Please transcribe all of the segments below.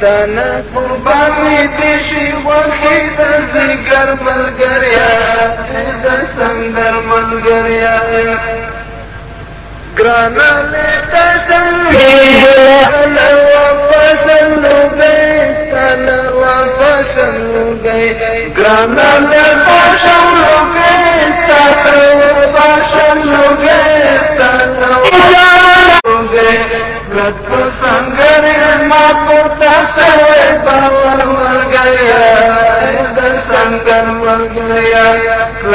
تنا قربان دې شي خوخي د زګر ملګریا د سندر ملګریا. ګرانا له تاسو دې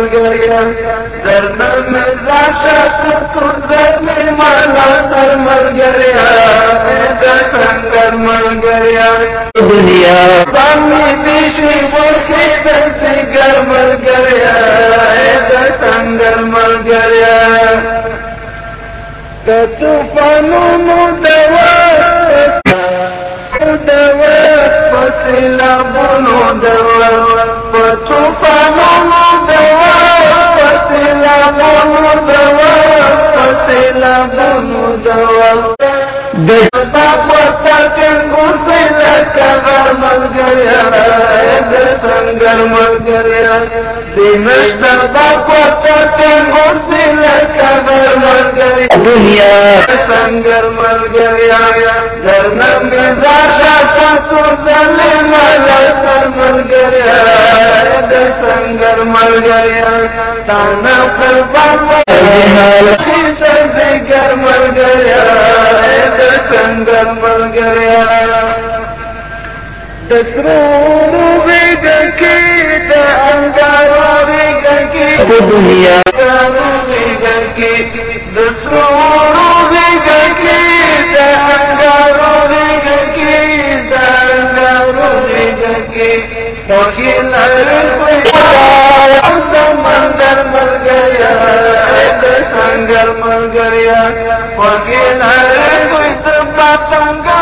سنگر مرگریا در نم راشا تو مالا سر مرگریا در سنگر مرگریا دنیا بامی دیشی ورکی در سنگر مرگریا در سنگر مرگریا طوفانونو دوا دوا فسلا بونو دوا طوفانونو دوا کبر مل گیا د څنګه مل گیا دینش دبا پتا څنګه سیلا کبر مل گیا دنیا۔ څنګه مل گیا درنا می زاشا تاسو زله مل سر مل گیا څنګه مل گیا تانا مل گیا سنگر مل گیا دنیا بیگ کی دسرو بیگ کی دا انگارو بیگ کی دا انگارو بیگ کی وکیل سمندر مل گیا سنگر مل گیا وکیل پتنگ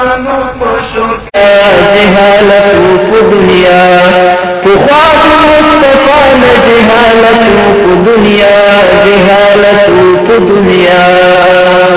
طوفانو خوشوکی دنیا په خواف دنیا جہالت روپ دنیا۔